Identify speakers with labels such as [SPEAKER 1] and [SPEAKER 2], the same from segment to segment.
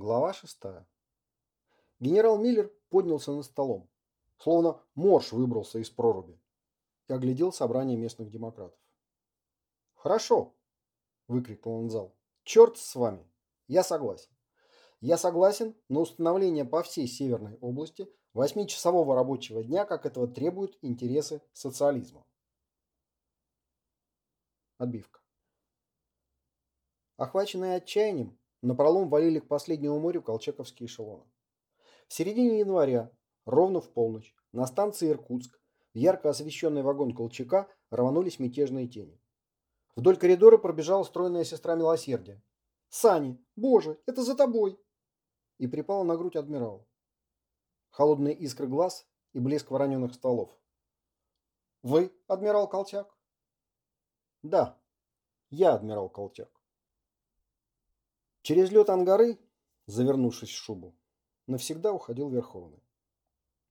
[SPEAKER 1] Глава шестая. Генерал Миллер поднялся над столом, словно морж выбрался из проруби, и оглядел собрание местных демократов. «Хорошо!» – выкрикнул он зал. «Черт с вами! Я согласен. Я согласен на установление по всей Северной области восьмичасового рабочего дня, как этого требуют интересы социализма». Отбивка. Охваченные отчаянием, Напролом валили к последнему морю колчаковские эшелоны. В середине января, ровно в полночь, на станции Иркутск, в ярко освещенный вагон Колчака рванулись мятежные тени. Вдоль коридора пробежала стройная сестра милосердия. «Сани! Боже, это за тобой!» И припала на грудь адмирала. Холодные искры глаз и блеск вороненых столов. «Вы, адмирал Колчак?» «Да, я адмирал Колчак». Через лед ангары, завернувшись в шубу, навсегда уходил Верховный.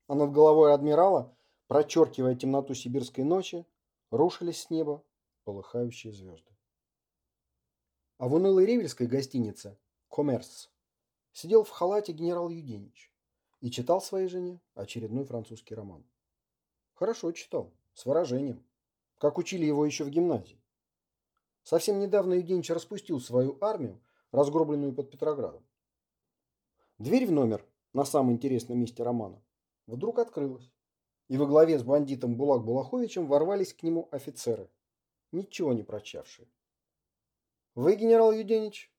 [SPEAKER 1] А над головой адмирала, прочеркивая темноту сибирской ночи, рушились с неба полыхающие звезды. А в унылой ревельской гостинице «Коммерс» сидел в халате генерал Юденич и читал своей жене очередной французский роман. Хорошо читал, с выражением, как учили его еще в гимназии. Совсем недавно Юденич распустил свою армию разгробленную под Петроградом. Дверь в номер на самом интересном месте романа вдруг открылась, и во главе с бандитом Булак Булаховичем ворвались к нему офицеры, ничего не прочавшие. «Вы, генерал Юденич?»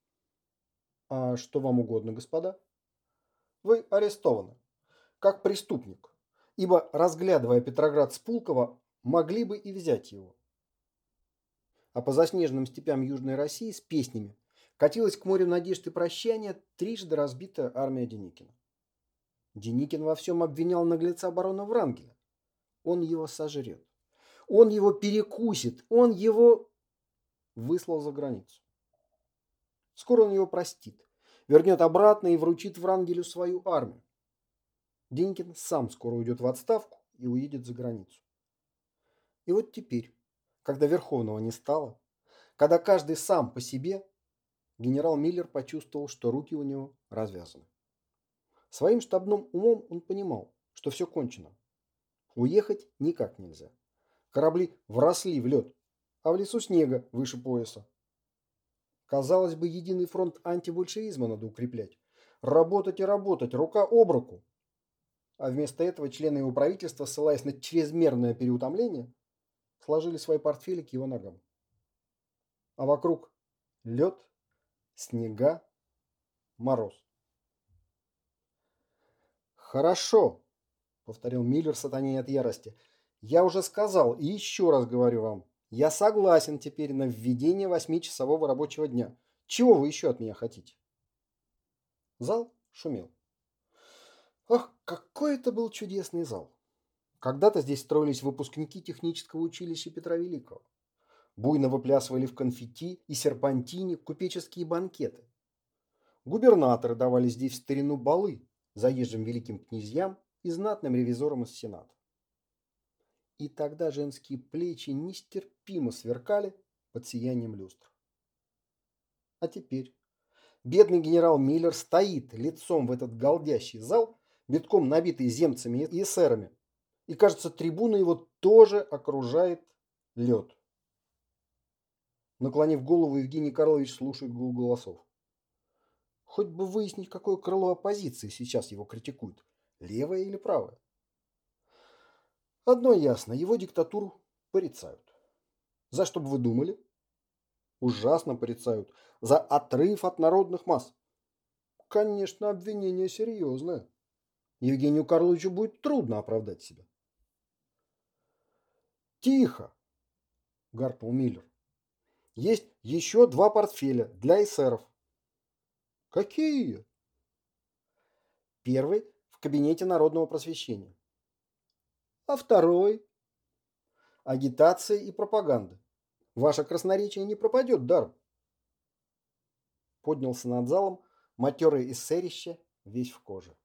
[SPEAKER 1] «А что вам угодно, господа?» «Вы арестованы, как преступник, ибо, разглядывая Петроград с Пулково, могли бы и взять его. А по заснеженным степям Южной России с песнями Катилась к морю надежд и прощания трижды разбитая армия Деникина. Деникин во всем обвинял наглеца барона Врангеля. Он его сожрет. Он его перекусит. Он его выслал за границу. Скоро он его простит. Вернет обратно и вручит Врангелю свою армию. Деникин сам скоро уйдет в отставку и уедет за границу. И вот теперь, когда Верховного не стало, когда каждый сам по себе, генерал Миллер почувствовал, что руки у него развязаны. Своим штабным умом он понимал, что все кончено. Уехать никак нельзя. Корабли вросли в лед, а в лесу снега выше пояса. Казалось бы, единый фронт антибольшевизма надо укреплять. Работать и работать, рука об руку. А вместо этого члены его правительства, ссылаясь на чрезмерное переутомление, сложили свои портфели к его ногам. А вокруг лед, снега, мороз. «Хорошо», — повторил Миллер сатане от ярости. «Я уже сказал и еще раз говорю вам, я согласен теперь на введение восьмичасового рабочего дня. Чего вы еще от меня хотите?» Зал шумел. Ах, какой это был чудесный зал! Когда-то здесь строились выпускники технического училища Петра Великого буйно выплясывали в конфетти и серпантине купеческие банкеты. Губернаторы давали здесь в старину балы заезжим великим князьям и знатным ревизорам из Сената. И тогда женские плечи нестерпимо сверкали под сиянием люстр. А теперь бедный генерал Миллер стоит лицом в этот голдящий зал, битком набитый земцами и эсерами, и, кажется, трибуна его тоже окружает лед. Наклонив голову, Евгений Карлович слушает гул голосов. Хоть бы выяснить, какое крыло оппозиции сейчас его критикует. Левое или правое? Одно ясно, его диктатуру порицают. За что бы вы думали? Ужасно порицают. За отрыв от народных масс. Конечно, обвинение серьезное. Евгению Карловичу будет трудно оправдать себя. «Тихо!» – гаркнул Миллер. Есть еще два портфеля для эсеров. Какие? Первый в кабинете народного просвещения. А второй? Агитация и пропаганда. Ваше красноречие не пропадет даром. Поднялся над залом матерый эсерище, весь в коже.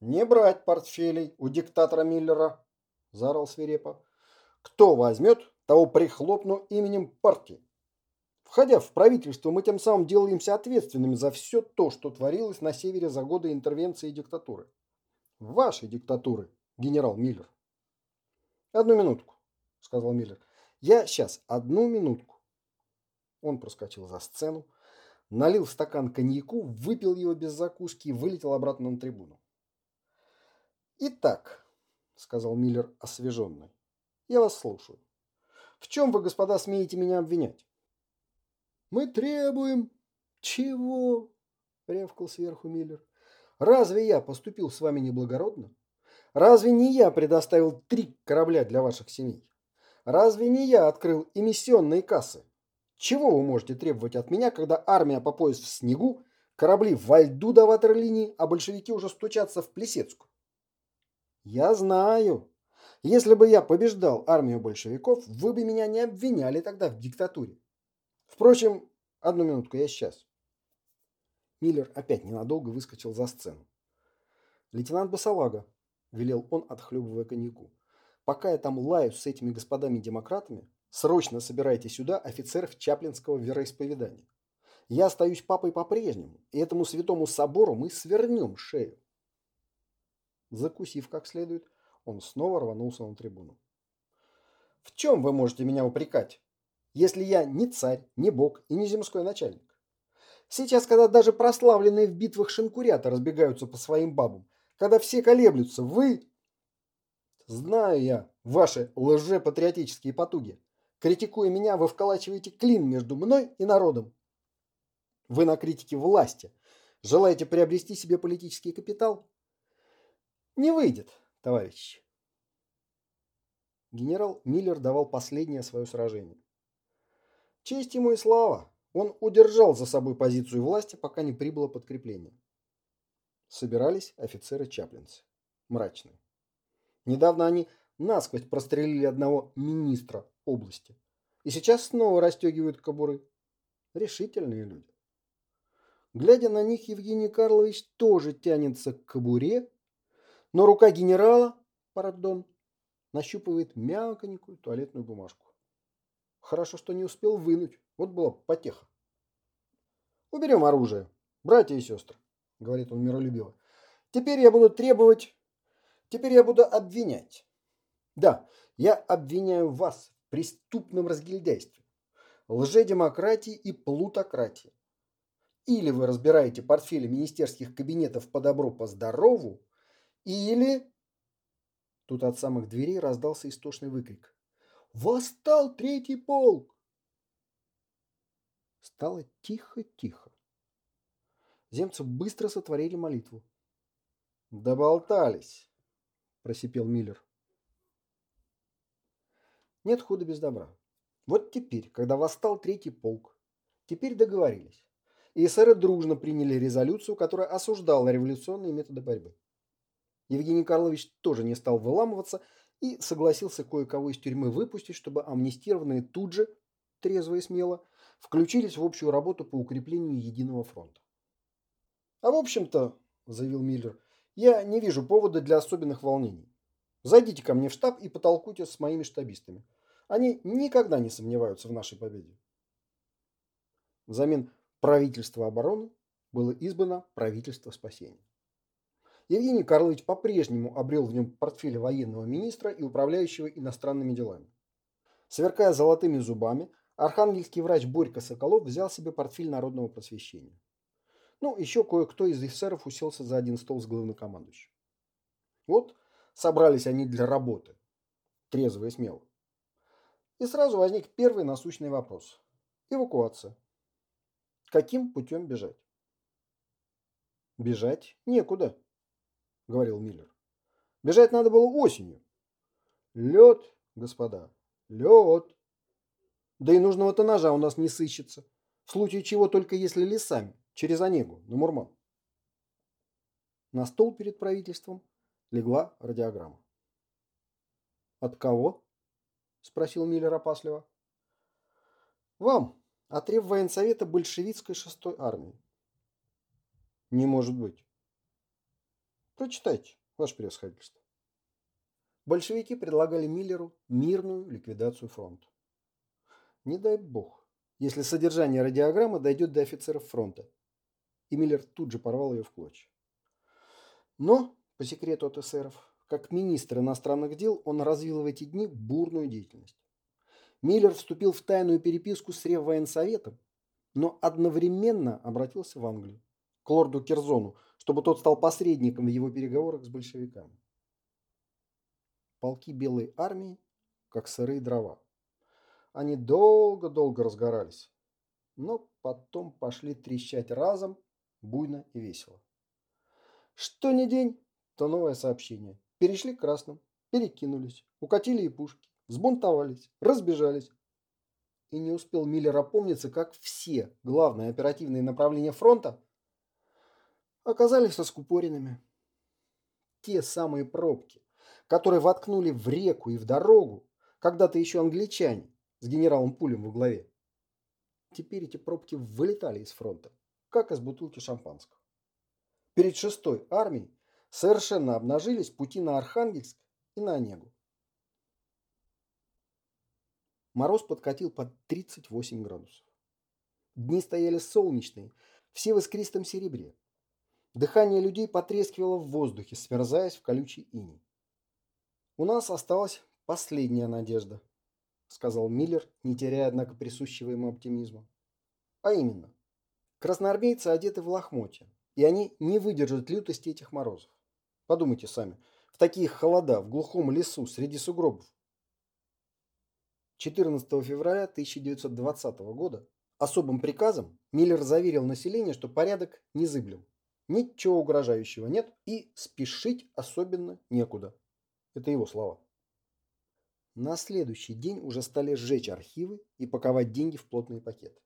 [SPEAKER 1] «Не брать портфелей у диктатора Миллера!» – заорал свирепо. «Кто возьмет, того прихлопну именем партии. Входя в правительство, мы тем самым делаемся ответственными за все то, что творилось на севере за годы интервенции и диктатуры. Вашей диктатуры, генерал Миллер. Одну минутку, сказал Миллер. Я сейчас, одну минутку. Он проскочил за сцену, налил стакан коньяку, выпил его без закуски и вылетел обратно на трибуну. «Итак», — сказал Миллер освеженный, — «я вас слушаю. В чем вы, господа, смеете меня обвинять?» «Мы требуем...» «Чего?» — ревкал сверху Миллер. «Разве я поступил с вами неблагородно? Разве не я предоставил три корабля для ваших семей? Разве не я открыл эмиссионные кассы? Чего вы можете требовать от меня, когда армия по пояс в снегу, корабли во льду до ватерлинии, а большевики уже стучатся в Плесецкую? Я знаю. Если бы я побеждал армию большевиков, вы бы меня не обвиняли тогда в диктатуре. Впрочем, одну минутку, я сейчас. Миллер опять ненадолго выскочил за сцену. Лейтенант Басалага, велел он, отхлебывая коньяку. Пока я там лаю с этими господами-демократами, Срочно собирайте сюда офицеров Чаплинского вероисповедания. Я остаюсь папой по-прежнему, и этому святому собору мы свернем шею. Закусив как следует, он снова рванулся на трибуну. В чем вы можете меня упрекать, если я не царь, не бог и не земской начальник? Сейчас, когда даже прославленные в битвах шинкурята разбегаются по своим бабам, когда все колеблются, вы... Знаю я ваши лжепатриотические потуги. Критикуя меня, вы вколачиваете клин между мной и народом. Вы на критике власти. Желаете приобрести себе политический капитал? Не выйдет, товарищи. Генерал Миллер давал последнее свое сражение. Честь ему и слава. Он удержал за собой позицию власти, пока не прибыло подкрепление. Собирались офицеры-чаплинцы. Мрачные. Недавно они насквозь прострелили одного министра области. И сейчас снова расстегивают кобуры. Решительные люди. Глядя на них, Евгений Карлович тоже тянется к кобуре, но рука генерала, пардон, нащупывает мягонькую туалетную бумажку. Хорошо, что не успел вынуть. Вот была потеха. «Уберем оружие, братья и сестры», — говорит он миролюбиво. «Теперь я буду требовать... Теперь я буду обвинять. Да, я обвиняю вас в преступном разгильдяйстве, лжедемократии и плутократии. Или вы разбираете портфели министерских кабинетов по добру, по здорову, или... Тут от самых дверей раздался истошный выкрик. «Восстал третий полк!» Стало тихо-тихо. Земцы быстро сотворили молитву. «Доболтались!» – просипел Миллер. Нет худа без добра. Вот теперь, когда восстал третий полк, теперь договорились. И эсеры дружно приняли резолюцию, которая осуждала революционные методы борьбы. Евгений Карлович тоже не стал выламываться и согласился кое-кого из тюрьмы выпустить, чтобы амнистированные тут же, трезво и смело, включились в общую работу по укреплению единого фронта. «А в общем-то, — заявил Миллер, — я не вижу повода для особенных волнений. Зайдите ко мне в штаб и потолкуйте с моими штабистами. Они никогда не сомневаются в нашей победе. Взамен правительства обороны было избрано правительство спасения. Евгений Карлович по-прежнему обрел в нем портфель военного министра и управляющего иностранными делами. Сверкая золотыми зубами, архангельский врач Борька Соколов взял себе портфель народного просвещения. Ну, еще кое-кто из офицеров уселся за один стол с главнокомандующим. Вот собрались они для работы, трезво и смело. И сразу возник первый насущный вопрос. Эвакуация. Каким путем бежать? Бежать некуда, говорил Миллер. Бежать надо было осенью. Лед, господа, лед. Да и нужного-то ножа у нас не сыщется. В случае чего только если лесами, через Онегу, на Мурман. На стол перед правительством легла радиограмма. От кого? спросил Миллер опасливо. Вам, отрыв военсовета большевистской шестой армии. Не может быть. Прочитайте, ваше превосходительство. Большевики предлагали Миллеру мирную ликвидацию фронта. Не дай бог, если содержание радиограммы дойдет до офицеров фронта. И Миллер тут же порвал ее в клочья. Но, по секрету от эсеров, как министр иностранных дел, он развил в эти дни бурную деятельность. Миллер вступил в тайную переписку с Реввоенсоветом, но одновременно обратился в Англию, к лорду Керзону, чтобы тот стал посредником в его переговорах с большевиками. Полки Белой армии, как сырые дрова. Они долго-долго разгорались, но потом пошли трещать разом, буйно и весело. Что ни день, то новое сообщение. Перешли к красным, перекинулись, укатили и пушки, взбунтовались, разбежались. И не успел Миллер опомниться, как все главные оперативные направления фронта оказались раскупоренными. Те самые пробки, которые воткнули в реку и в дорогу когда-то еще англичане с генералом Пулем во главе. Теперь эти пробки вылетали из фронта, как из бутылки шампанского. Перед шестой армией совершенно обнажились пути на Архангельск и на Онегу. Мороз подкатил под 38 градусов. Дни стояли солнечные, все в искристом серебре. Дыхание людей потрескивало в воздухе, смерзаясь в колючий иней. «У нас осталась последняя надежда», — сказал Миллер, не теряя, однако, присущего ему оптимизма. «А именно, красноармейцы одеты в лохмотья, и они не выдержат лютости этих морозов. Подумайте сами, в такие холода, в глухом лесу, среди сугробов. 14 февраля 1920 года особым приказом Миллер заверил население, что порядок незыблем. Ничего угрожающего нет и спешить особенно некуда. Это его слова. На следующий день уже стали сжечь архивы и паковать деньги в плотные пакеты.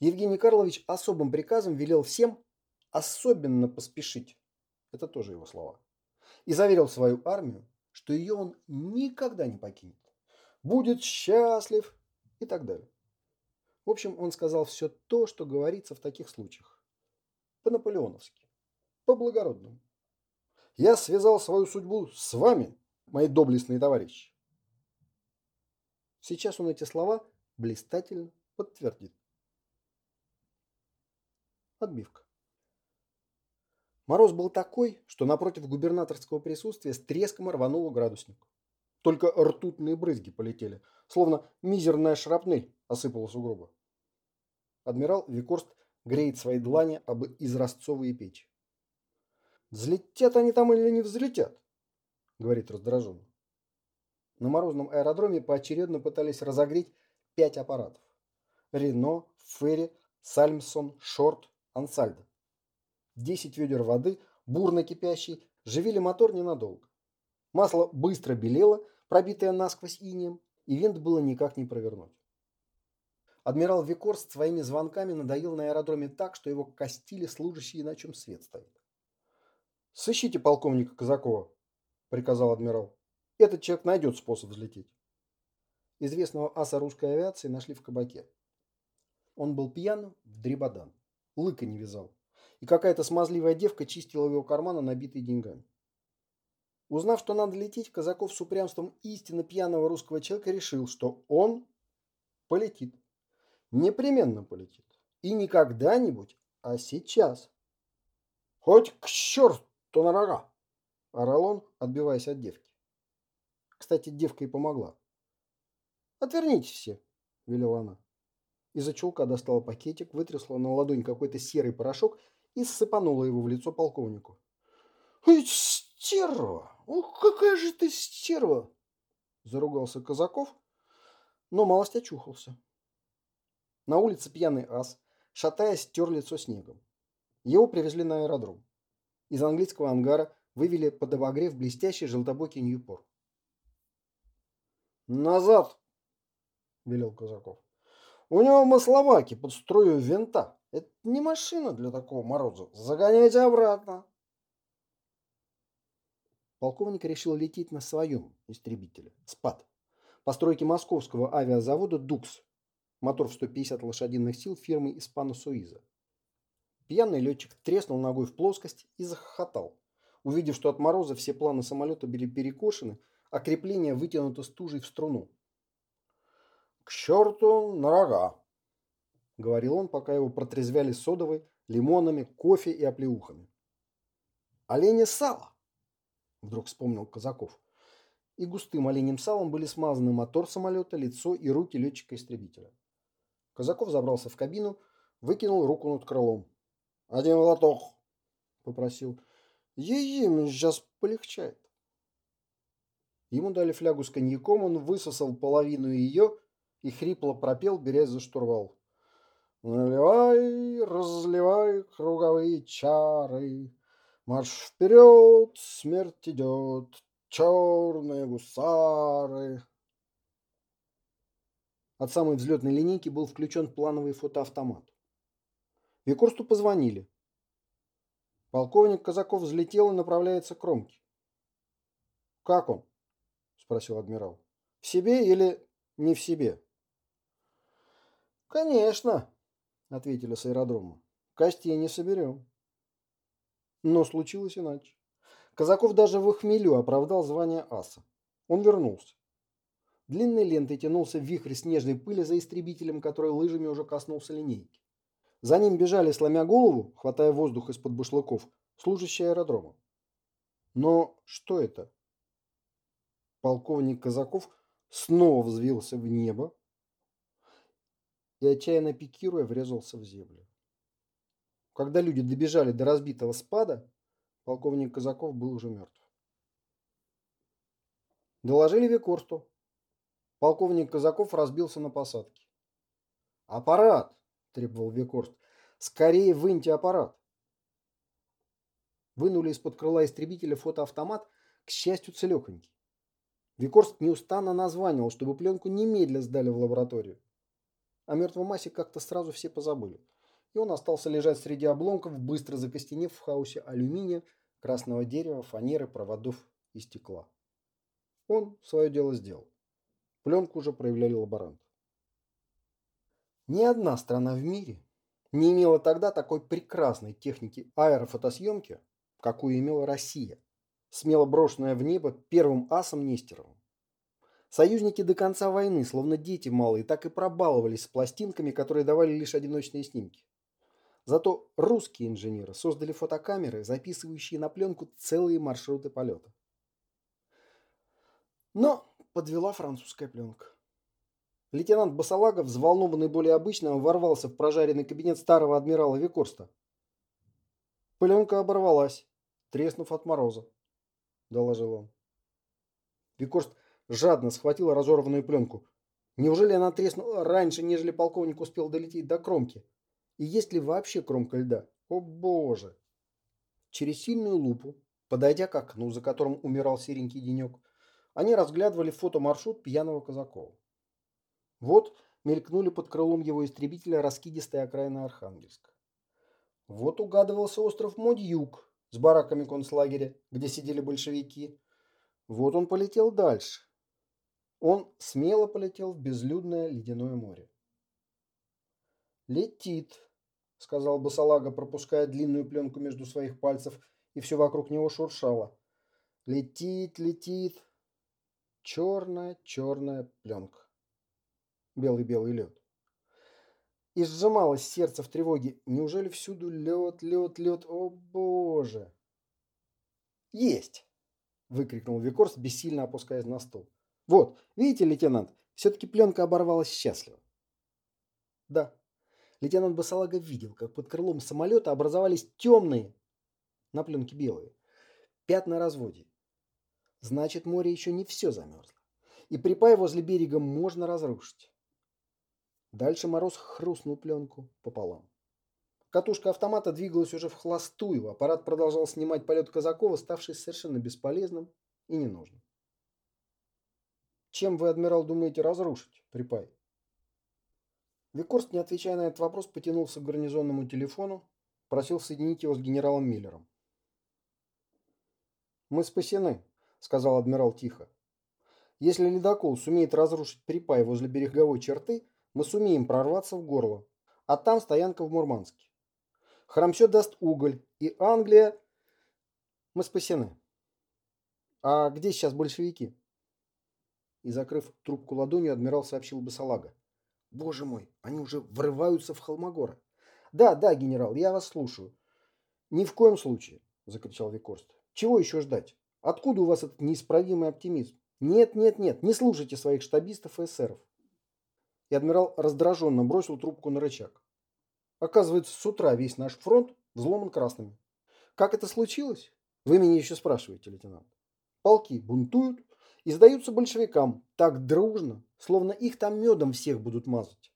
[SPEAKER 1] Евгений Карлович особым приказом велел всем особенно поспешить. Это тоже его слова. И заверил свою армию, что ее он никогда не покинет. Будет счастлив и так далее. В общем, он сказал все то, что говорится в таких случаях. По-наполеоновски. По-благородному. Я связал свою судьбу с вами, мои доблестные товарищи. Сейчас он эти слова блистательно подтвердит. Отбивка. Мороз был такой, что напротив губернаторского присутствия с треском рвануло градусник. Только ртутные брызги полетели, словно мизерная шрапнель осыпала сугробы. Адмирал Викорст греет свои длани об изразцовые печи. «Взлетят они там или не взлетят?» — говорит раздраженно. На морозном аэродроме поочередно пытались разогреть пять аппаратов. Рено, Ферри, Сальмсон, Шорт, Ансальдо. Десять ведер воды, бурно кипящий, живили мотор ненадолго. Масло быстро белело, пробитое насквозь инеем, и винт было никак не провернуть. Адмирал Викорст своими звонками надоел на аэродроме так, что его костили служащие, на чем свет стоит. «Сыщите полковника Казакова», — приказал адмирал. «Этот человек найдет способ взлететь». Известного аса русской авиации нашли в кабаке. Он был пьян в дребодан, лыка не вязал и какая-то смазливая девка чистила его карманы, набитые деньгами. Узнав, что надо лететь, Казаков с упрямством истинно пьяного русского человека решил, что он полетит. Непременно полетит. И не когда-нибудь, а сейчас. «Хоть к черту на рога!» – орал он, отбиваясь от девки. Кстати, девка и помогла. «Отвернитесь все!» – велела она. Из-за чулка достала пакетик, вытрясла на ладонь какой-то серый порошок и сыпанула его в лицо полковнику. «Ой, стерва! Ух, какая же ты стерва!» Заругался Казаков, но малость очухался. На улице пьяный ас, шатаясь, тер лицо снегом. Его привезли на аэродром. Из английского ангара вывели под обогрев блестящий желтобокий Ньюпор. «Назад!» – велел Казаков. «У него масловаки под струю винта». Это не машина для такого мороза. Загоняйте обратно. Полковник решил лететь на своем истребителе. СПАД. Постройки московского авиазавода «Дукс». Мотор в 150 лошадиных сил фирмы «Испано Суиза». Пьяный летчик треснул ногой в плоскость и захохотал. Увидев, что от мороза все планы самолета были перекошены, а крепление вытянуто стужей в струну. «К черту на рога!» говорил он, пока его протрезвяли содовой, лимонами, кофе и оплеухами. Оленя сало, вдруг вспомнил Казаков. И густым оленем салом были смазаны мотор самолета, лицо и руки летчика-истребителя. Казаков забрался в кабину, выкинул руку над крылом. «Один лоток!» – попросил. «Ей-ей, мне сейчас полегчает». Ему дали флягу с коньяком, он высосал половину ее и хрипло пропел, берясь за штурвал. Наливай, разливай круговые чары, Марш вперед, смерть идет, черные гусары. От самой взлетной линейки был включен плановый фотоавтомат. Викорсту позвонили. Полковник Казаков взлетел и направляется к Ромке. «Как он?» – спросил адмирал. «В себе или не в себе?» «Конечно», – ответили с аэродрома. «Костей не соберем». Но случилось иначе. Казаков даже в хмелю оправдал звание аса. Он вернулся. Длинной лентой тянулся вихрь снежной пыли за истребителем, который лыжами уже коснулся линейки. За ним бежали, сломя голову, хватая воздух из-под бушлаков, служащие аэродрома. Но что это? Полковник Казаков снова взвился в небо и, отчаянно пикируя, врезался в землю. Когда люди добежали до разбитого спада, полковник Казаков был уже мертв. Доложили Викорсту. Полковник Казаков разбился на посадке. «Аппарат!» – требовал Викорст. «Скорее выньте аппарат!» Вынули из-под крыла истребителя фотоавтомат, к счастью, целехонький. Викорст неустанно названивал, чтобы пленку немедля сдали в лабораторию. О мертвом массе как-то сразу все позабыли. И он остался лежать среди обломков, быстро закостенев в хаосе алюминия, красного дерева, фанеры, проводов и стекла. Он свое дело сделал. Пленку уже проявляли лаборанты. Ни одна страна в мире не имела тогда такой прекрасной техники аэрофотосъемки, какую имела Россия, смело брошенная в небо первым асом Нестеровым. Союзники до конца войны, словно дети малые, так и пробаловались с пластинками, которые давали лишь одиночные снимки. Зато русские инженеры создали фотокамеры, записывающие на пленку целые маршруты полета. Но подвела французская пленка. Лейтенант Басалагов, взволнованный более обычного, ворвался в прожаренный кабинет старого адмирала Викорста. Пленка оборвалась, треснув от мороза, доложил он. Викорст жадно схватил разорванную пленку. Неужели она треснула раньше, нежели полковник успел долететь до кромки? И есть ли вообще кромка льда? О боже! Через сильную лупу, подойдя к окну, за которым умирал серенький денек, они разглядывали фотомаршрут пьяного Казакова. Вот мелькнули под крылом его истребителя раскидистые окраины Архангельска. Вот угадывался остров Модьюк с бараками концлагеря, где сидели большевики. Вот он полетел дальше. Он смело полетел в безлюдное ледяное море. «Летит», — сказал Басалага, пропуская длинную пленку между своих пальцев, и все вокруг него шуршало. «Летит, летит, черная-черная пленка. Белый-белый лед. И сжималось сердце в тревоге. Неужели всюду лед, лед, лед? О боже! Есть! Выкрикнул Викорс, бессильно опускаясь на стол. Вот, видите, лейтенант, все-таки пленка оборвалась счастливо. Да, лейтенант Басалага видел, как под крылом самолета образовались темные, на пленке белые, пятна разводий. Значит, море еще не все замерзло. И припай возле берега можно разрушить. Дальше Мороз хрустнул пленку пополам. Катушка автомата двигалась уже в холостую. Аппарат продолжал снимать полет Казакова, ставший совершенно бесполезным и ненужным. Чем вы, адмирал, думаете разрушить, припай? Викорст, не отвечая на этот вопрос, потянулся к гарнизонному телефону, просил соединить его с генералом Миллером. «Мы спасены», — сказал адмирал тихо. «Если ледокол сумеет разрушить припай возле береговой черты, мы сумеем прорваться в горло, а там стоянка в Мурманске. Храмсё даст уголь, и Англия... Мы спасены. А где сейчас большевики?» И, закрыв трубку ладонью, адмирал сообщил Басалага. Боже мой, они уже врываются в Холмогоры. Да, да, генерал, я вас слушаю. Ни в коем случае, закричал Викорст. Чего еще ждать? Откуда у вас этот неисправимый оптимизм? Нет, нет, нет, не слушайте своих штабистов и эсеров. И адмирал раздраженно бросил трубку на рычаг. Оказывается, с утра весь наш фронт взломан красными. Как это случилось? Вы меня еще спрашиваете, лейтенант. Полки бунтуют и сдаются большевикам так дружно, словно их там медом всех будут мазать.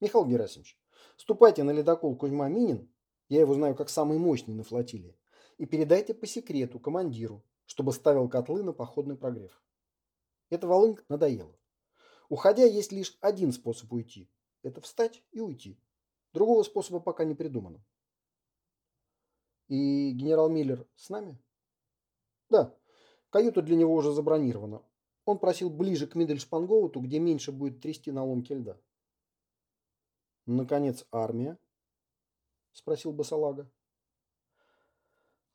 [SPEAKER 1] Михаил Герасимович, ступайте на ледокол Кузьма Минин, я его знаю как самый мощный на флотилии, и передайте по секрету командиру, чтобы ставил котлы на походный прогрев. Это волынг надоело. Уходя, есть лишь один способ уйти. Это встать и уйти. Другого способа пока не придумано. И генерал Миллер с нами? Да, каюта для него уже забронирована. Он просил ближе к Мидельшпангоуту, где меньше будет трясти на ломке льда. Наконец, армия? Спросил Басалага.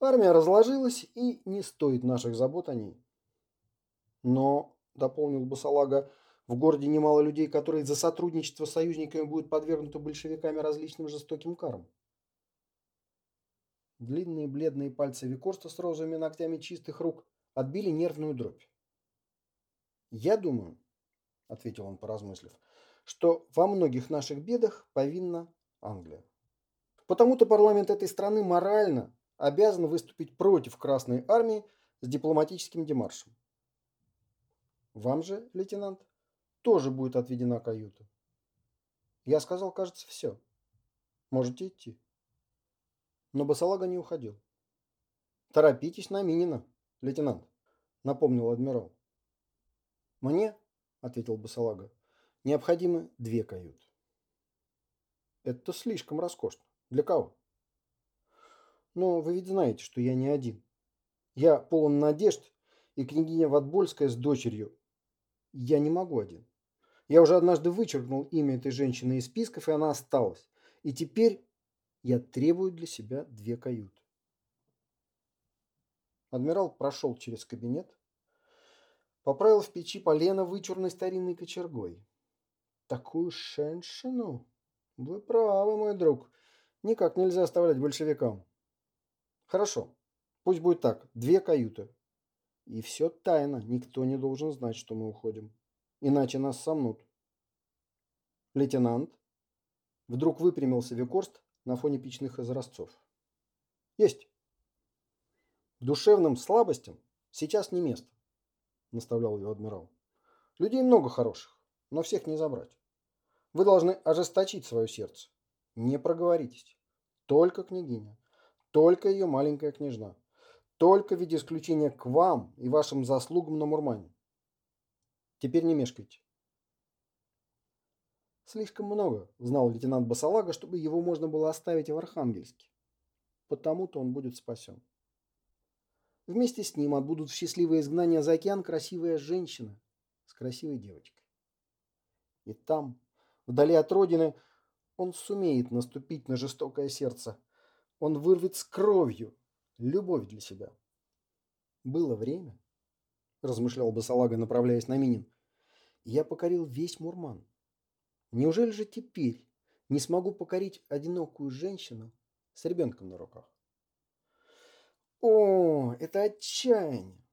[SPEAKER 1] Армия разложилась, и не стоит наших забот о ней. Но, дополнил Басалага, в городе немало людей, которые за сотрудничество с союзниками будут подвергнуты большевиками различным жестоким карам. Длинные бледные пальцы Викорста с розовыми ногтями чистых рук отбили нервную дробь. «Я думаю», — ответил он, поразмыслив, — «что во многих наших бедах повинна Англия. Потому-то парламент этой страны морально обязан выступить против Красной Армии с дипломатическим демаршем. Вам же, лейтенант, тоже будет отведена каюта. Я сказал, кажется, все. Можете идти. Но Басалага не уходил. «Торопитесь на Минина, лейтенант», — напомнил адмирал. «Мне», — ответил Басалага, — «необходимы две каюты». «Это слишком роскошно. Для кого?» «Но вы ведь знаете, что я не один. Я полон надежд, и княгиня Ватбольская с дочерью. Я не могу один. Я уже однажды вычеркнул имя этой женщины из списков, и она осталась. И теперь я требую для себя две каюты. Адмирал прошел через кабинет, поправил в печи полено вычурной старинной кочергой. Такую шеншину? Вы правы, мой друг. Никак нельзя оставлять большевикам. Хорошо, пусть будет так, две каюты. И все тайно, никто не должен знать, что мы уходим. Иначе нас сомнут. Лейтенант. Вдруг выпрямился Викорст, на фоне печных изразцов. Есть. Душевным слабостям сейчас не место, наставлял его адмирал. Людей много хороших, но всех не забрать. Вы должны ожесточить свое сердце. Не проговоритесь. Только княгиня. Только ее маленькая княжна. Только в виде исключения к вам и вашим заслугам на Мурмане. Теперь не мешкайте. Слишком много знал лейтенант Басалага, чтобы его можно было оставить в Архангельске. Потому-то он будет спасен. Вместе с ним отбудут в счастливое изгнание за океан красивая женщина с красивой девочкой. И там, вдали от родины, он сумеет наступить на жестокое сердце. Он вырвет с кровью любовь для себя. Было время, размышлял Басалага, направляясь на Минин. Я покорил весь Мурман. Неужели же теперь не смогу покорить одинокую женщину с ребенком на руках? О, это отчаяние!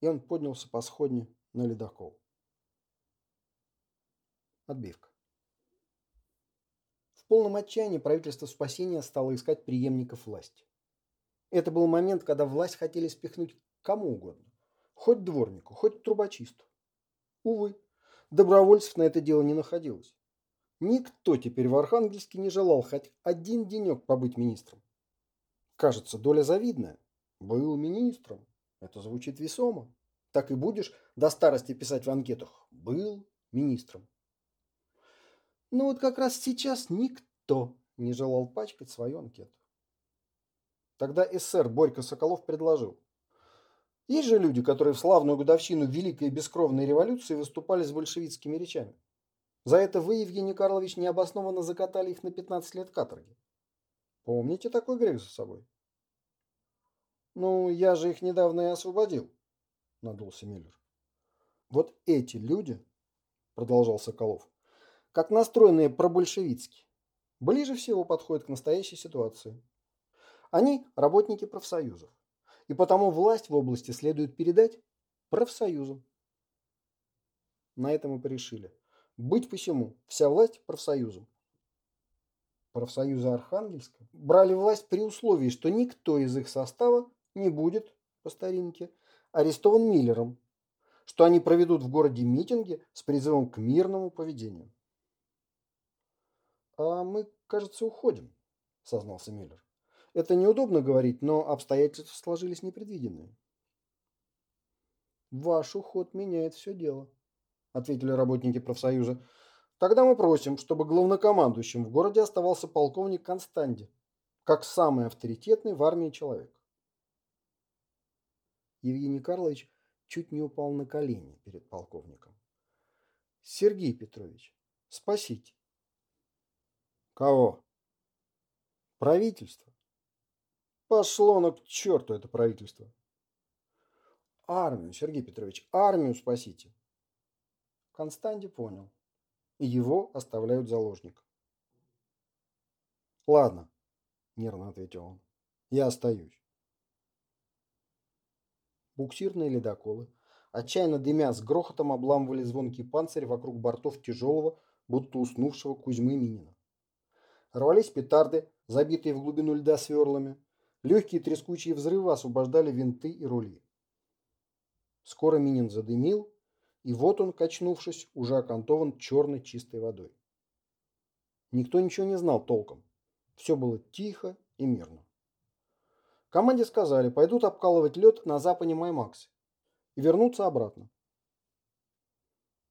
[SPEAKER 1] И он поднялся по сходне на ледокол. Отбивка. Полном отчаянии правительство спасения стало искать преемников власти. Это был момент, когда власть хотели спихнуть кому угодно. Хоть дворнику, хоть трубочисту. Увы, Добровольцев на это дело не находилось. Никто теперь в Архангельске не желал хоть один денек побыть министром. Кажется, доля завидная. Был министром. Это звучит весомо. Так и будешь до старости писать в анкетах. Был министром. Но вот как раз сейчас никто не желал пачкать свою анкету. Тогда СССР Борька Соколов предложил. Есть же люди, которые в славную годовщину Великой Бескровной революции выступали с большевистскими речами. За это вы, Евгений Карлович, необоснованно закатали их на 15 лет каторги. Помните такой грех за собой? Ну, я же их недавно и освободил, надулся Миллер. Вот эти люди, продолжал Соколов, как настроенные пробольшевицки, ближе всего подходят к настоящей ситуации. Они работники профсоюзов, и потому власть в области следует передать профсоюзам. На этом мы порешили. Быть посему, вся власть профсоюзам. Профсоюзы Архангельска брали власть при условии, что никто из их состава не будет, по старинке, арестован Миллером, что они проведут в городе митинги с призывом к мирному поведению. «А мы, кажется, уходим», – сознался Миллер. «Это неудобно говорить, но обстоятельства сложились непредвиденные». «Ваш уход меняет все дело», – ответили работники профсоюза. «Тогда мы просим, чтобы главнокомандующим в городе оставался полковник Констанди, как самый авторитетный в армии человек». Евгений Карлович чуть не упал на колени перед полковником. «Сергей Петрович, спасите!»
[SPEAKER 2] Кого?
[SPEAKER 1] Правительство.
[SPEAKER 2] Пошло оно к черту, это правительство.
[SPEAKER 1] Армию, Сергей Петрович, армию спасите. Константи понял. Его оставляют заложник.
[SPEAKER 2] Ладно, нервно ответил он. Я остаюсь.
[SPEAKER 1] Буксирные ледоколы, отчаянно дымя с грохотом обламывали звонкий панцирь вокруг бортов тяжелого, будто уснувшего Кузьмы Минина. Рвались петарды, забитые в глубину льда сверлами. Легкие трескучие взрывы освобождали винты и рули. Скоро Минин задымил, и вот он, качнувшись, уже окантован черной чистой водой. Никто ничего не знал толком. Все было тихо и мирно. Команде сказали, пойдут обкалывать лед на западе Маймаксе и вернуться обратно.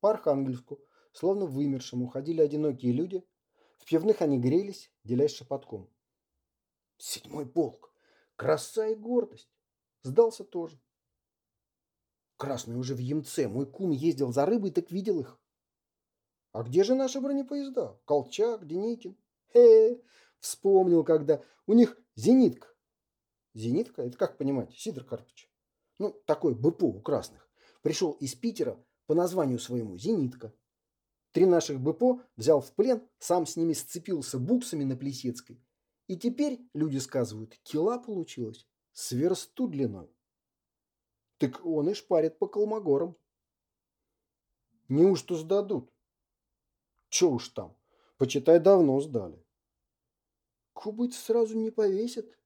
[SPEAKER 1] По Архангельску, словно вымершим, уходили одинокие люди в пивных они грелись, делясь шепотком. Седьмой полк. Краса и гордость. Сдался тоже. Красный уже в Емце. Мой кум ездил за рыбой, так видел их. А где же наши бронепоезда? Колчак, Деникин. Хе, вспомнил, когда у них зенитка. Зенитка? Это как понимать, Сидор Карпович? Ну, такой БПУ у красных. Пришел из Питера по названию своему зенитка. Три наших БПО взял в плен, сам с ними сцепился буксами на Плесецкой. И теперь, люди сказывают, кила получилось с версту длиной. Так он и шпарит по Колмогорам. Неужто сдадут? Че уж там, почитай, давно сдали. Кубыть сразу не повесят,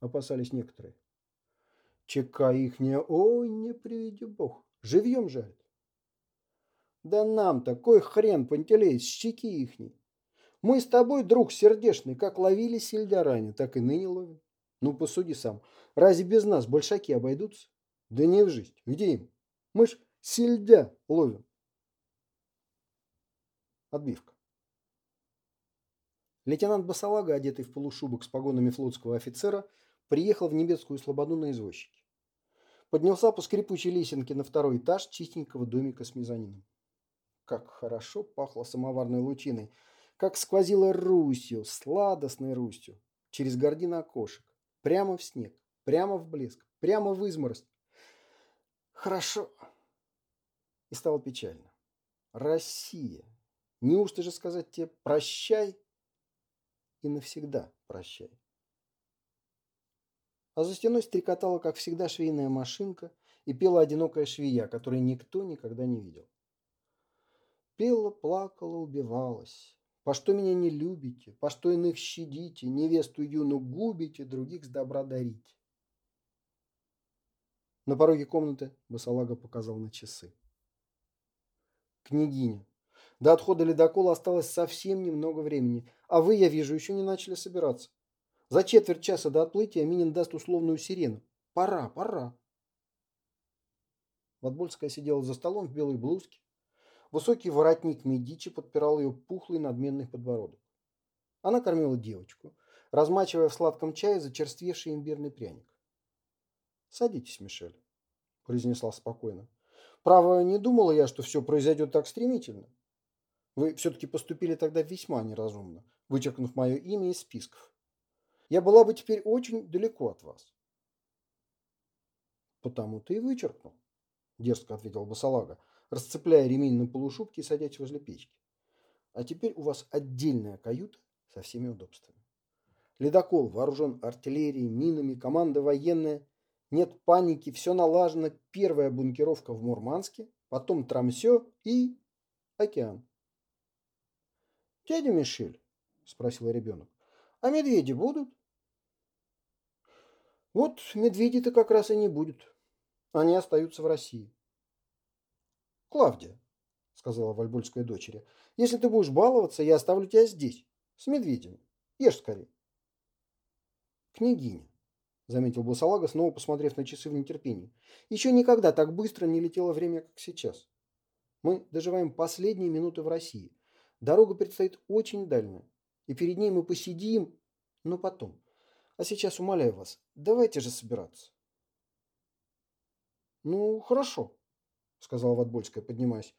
[SPEAKER 1] опасались некоторые. ЧК ихняя, ой, не приведи бог, живьем жаль. Да нам такой хрен, Пантелей, с щеки ихней. Мы с тобой, друг сердечный, как ловили сельдяране, так и ныне ловим. Ну, посуди сам, разве без нас большаки обойдутся? Да не в жизнь. Где им? Мы ж сельдя ловим. Отбивка. Лейтенант Басалага, одетый в полушубок с погонами флотского офицера, приехал в Небесскую Слободу на извозчике. Поднялся по скрипучей лесенке на второй этаж чистенького домика с мезонином. Как хорошо пахло самоварной лучиной, как сквозило русью, сладостной русью, через гордины окошек, прямо в снег, прямо в блеск, прямо в изморозь. Хорошо. И стало печально. Россия. Неужто же сказать тебе прощай и навсегда прощай? А за стеной стрекотала, как всегда, швейная машинка и пела одинокая швея, которой никто никогда не видел. Пела, плакала, убивалась. По что меня не любите, по что иных щадите, невесту юну губите, других с добра дарите. На пороге комнаты Басалага показал на часы. Княгиня, до отхода ледокола осталось совсем немного времени, а вы, я вижу, еще не начали собираться. За четверть часа до отплытия Минин даст условную сирену. Пора, пора. Ватбольская сидела за столом в белой блузке, Высокий воротник Медичи подпирал ее пухлый надменный подбородок. Она кормила девочку, размачивая в сладком чае зачерствевший имбирный пряник. «Садитесь, Мишель», – произнесла спокойно. «Право, не думала я, что все произойдет так стремительно. Вы все-таки поступили тогда весьма неразумно, вычеркнув мое имя из списков. Я была бы теперь очень далеко от вас». «Потому ты и вычеркнул», – дерзко ответил Басалага расцепляя ремень на полушубке и садясь возле печки. А теперь у вас отдельная каюта со всеми удобствами. Ледокол вооружен артиллерией, минами, команда военная. Нет паники, все налажено. Первая бункеровка в Мурманске, потом Трамсё и океан. «Дядя Мишель», — спросил ребенок, — «а медведи будут?» «Вот медведи-то как раз и не будут. Они остаются в России». «Клавдия», — сказала Вальбольская дочери, — «если ты будешь баловаться, я оставлю тебя здесь, с медведями. Ешь скорее». «Княгиня», — заметил Басалага, снова посмотрев на часы в нетерпении, — «еще никогда так быстро не летело время, как сейчас. Мы доживаем последние минуты в России. Дорога предстоит очень дальняя, и перед ней мы посидим, но потом. А сейчас умоляю вас, давайте же собираться». «Ну, хорошо», — сказала Ватбольская, поднимаясь.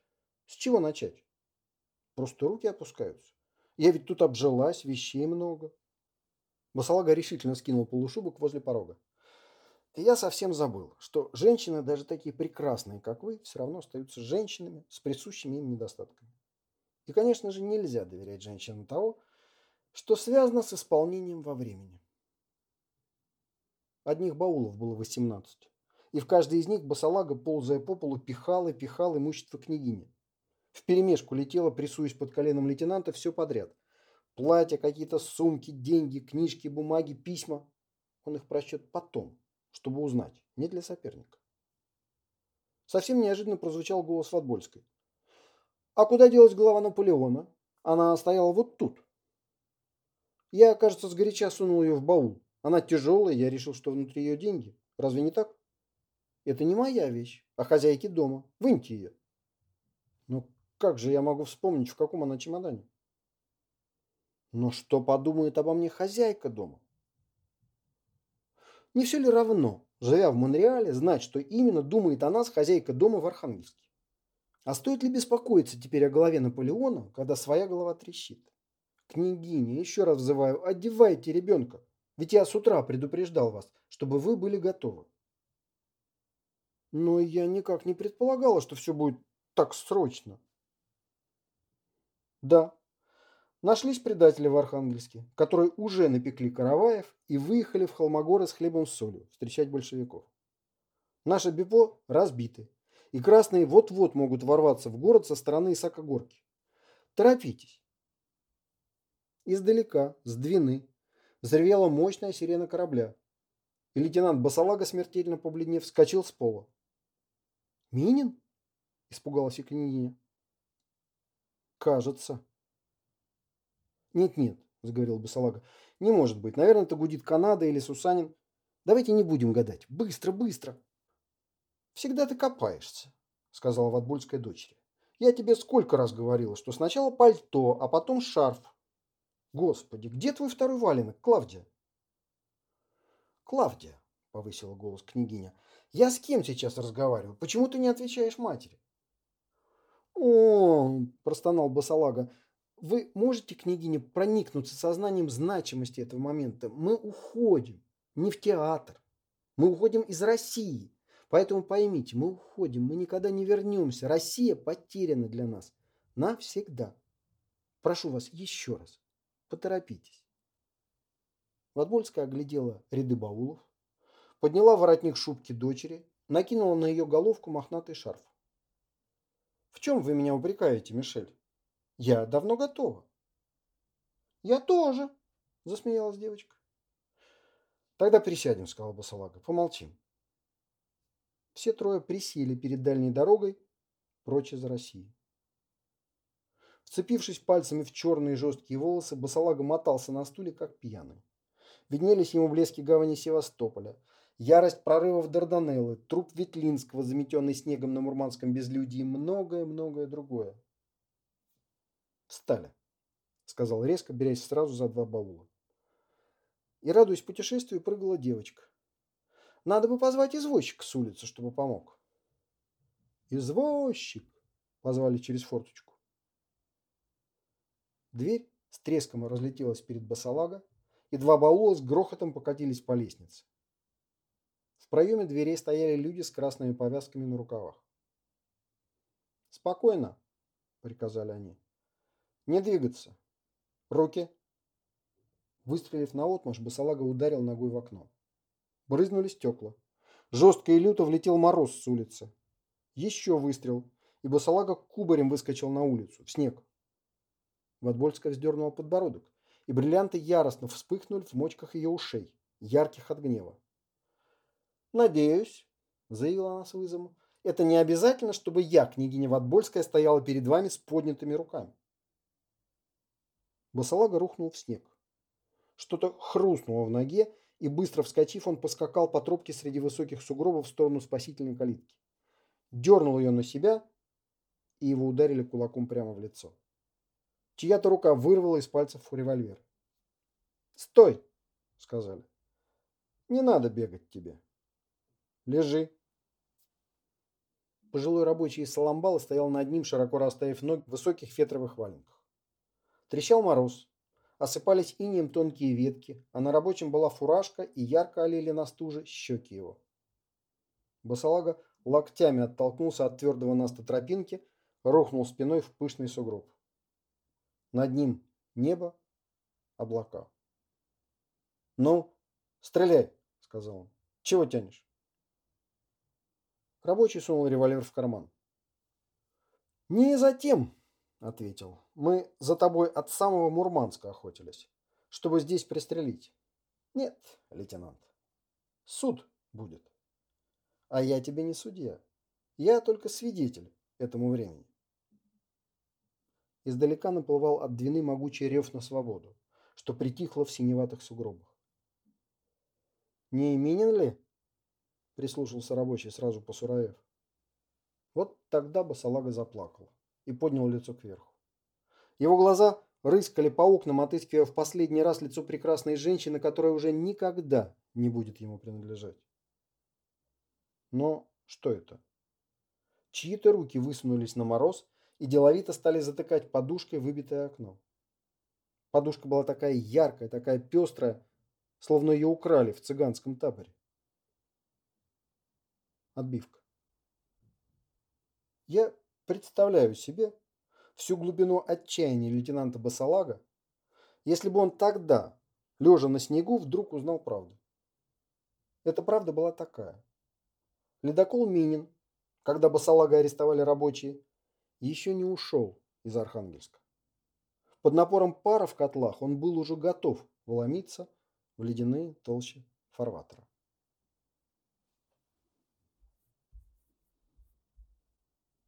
[SPEAKER 1] «С чего начать?» «Просто руки опускаются. Я ведь тут обжилась, вещей много». Басалага решительно скинул полушубок возле порога. Я совсем забыл, что женщины, даже такие прекрасные, как вы, все равно остаются женщинами с присущими им недостатками. И, конечно же, нельзя доверять женщинам того, что связано с исполнением во времени. Одних баулов было 18 и в каждый из них босолага, ползая по полу, пихал и пихал имущество княгини. Вперемешку летело, прессуясь под коленом лейтенанта, все подряд. Платья, какие-то сумки, деньги, книжки, бумаги, письма. Он их прочет потом, чтобы узнать, не для соперника. Совсем неожиданно прозвучал голос Ватбольской. «А куда делась голова Наполеона? Она стояла вот тут». Я, кажется, сгоряча сунул ее в баул. Она тяжелая, я решил, что внутри ее деньги. Разве не так? Это не моя вещь, а хозяйки дома. Выньте ее. Но как же я могу вспомнить, в каком она чемодане? Но что подумает обо мне хозяйка дома? Не все ли равно, живя в Монреале, знать, что именно думает о нас хозяйка дома в Архангельске? А стоит ли беспокоиться теперь о голове Наполеона, когда своя голова трещит? Княгиня, еще раз взываю, одевайте ребенка, ведь я с утра предупреждал вас, чтобы вы были готовы. Но я никак не предполагала, что все будет так срочно. Да, нашлись предатели в Архангельске, которые уже напекли караваев и выехали в Холмогоры с хлебом с солью встречать большевиков. Наши бипо разбиты, и красные вот-вот могут ворваться в город со стороны Исакогорки. Торопитесь. Издалека, с двины, взревела мощная сирена корабля, и лейтенант Басалага, смертельно побледнев, вскочил с пола. «Минин?» – испугалась и княгиня. «Кажется». «Нет-нет», – заговорил Басалага. «Не может быть. Наверное, это гудит Канада или Сусанин. Давайте не будем гадать. Быстро, быстро!» «Всегда ты копаешься», – сказала Ватбольская дочери. «Я тебе сколько раз говорила, что сначала пальто, а потом шарф. Господи, где твой второй валенок, Клавдия?» «Клавдия», – повысила голос княгиня, – я с кем сейчас разговариваю? Почему ты не отвечаешь матери? О, простонал Басалага. Вы можете, княгиня, проникнуться сознанием значимости этого момента? Мы уходим. Не в театр. Мы уходим из России. Поэтому поймите, мы уходим, мы никогда не вернемся. Россия потеряна для нас. Навсегда. Прошу вас еще раз, поторопитесь. Ватбольская оглядела ряды баулов, подняла воротник шубки дочери, накинула на ее головку мохнатый шарф. «В чем вы меня упрекаете, Мишель? Я давно готова». «Я тоже», – засмеялась девочка. «Тогда присядем», – сказал Басалага. «Помолчим». Все трое присели перед дальней дорогой прочь из России. Вцепившись пальцами в черные жесткие волосы, Басалага мотался на стуле, как пьяный. Виднелись ему блески гавани Севастополя, Ярость прорывов Дарданеллы, труп Ветлинского, заметенный снегом на мурманском безлюдии и многое-многое другое. «Встали», — сказал резко, берясь сразу за два баула. И, радуясь путешествию, прыгала девочка. «Надо бы позвать извозчика с улицы, чтобы помог». «Извозчик!» — позвали через форточку. Дверь с треском разлетелась перед басалага, и два баула с грохотом покатились по лестнице. В проеме дверей стояли люди с красными повязками на рукавах. «Спокойно», — приказали они. Не двигаться. Руки. Выстрелив на отмаш, босолага ударил ногой в окно. Брызнули стекла. Жестко и люто влетел мороз с улицы. Еще выстрел, и босолага кубарем выскочил на улицу, в снег. Ватбольская вздернула подбородок, и бриллианты яростно вспыхнули в мочках ее ушей, ярких от гнева. «Надеюсь», — заявила она с вызовом, — «это не обязательно, чтобы я, княгиня Ватбольская, стояла перед вами с поднятыми руками». Босолага рухнул в снег. Что-то хрустнуло в ноге, и быстро вскочив, он поскакал по тропке среди высоких сугробов в сторону спасительной калитки. Дернул ее на себя, и его ударили кулаком прямо в лицо. Чья-то рука вырвала из пальцев револьвер. «Стой!» — сказали. «Не надо бегать тебе. Лежи». Пожилой рабочий из Саламбала стоял над ним, широко расставив ноги в высоких фетровых валенках. Трещал мороз. Осыпались инеем тонкие ветки, а на рабочем была фуражка и ярко олели на стуже щеки его. Босолага локтями оттолкнулся от твердого наста тропинки, рухнул спиной в пышный сугроб. Над ним небо, облака. «Ну, стреляй!» — сказал он. «Чего тянешь?» Рабочий сунул револьвер в карман. «Не за тем!» — ответил. «Мы за тобой от самого Мурманска охотились, чтобы здесь пристрелить». «Нет, лейтенант, суд будет. А я тебе не судья. Я только свидетель этому времени». Издалека наплывал от двины могучий рев на свободу, что притихло в синеватых сугробах. «Не именен ли?» — прислушался рабочий, сразу посуровев. Вот тогда босолага заплакал и поднял лицо кверху. Его глаза рыскали по окнам, отыскивая в последний раз лицо прекрасной женщины, которая уже никогда не будет ему принадлежать. Но что это? Чьи-то руки высунулись на мороз и деловито стали затыкать подушкой выбитое окно. Подушка была такая яркая, такая пестрая, словно ее украли в цыганском таборе. Отбивка. Я Представляю себе всю глубину отчаяния лейтенанта Басалага, если бы он тогда, лежа на снегу, вдруг узнал правду. Эта правда была такая. Ледокол Минин, когда Басалага арестовали рабочие, еще не ушел из Архангельска. Под напором пара в котлах он был уже готов вломиться в ледяные толщи фарватера.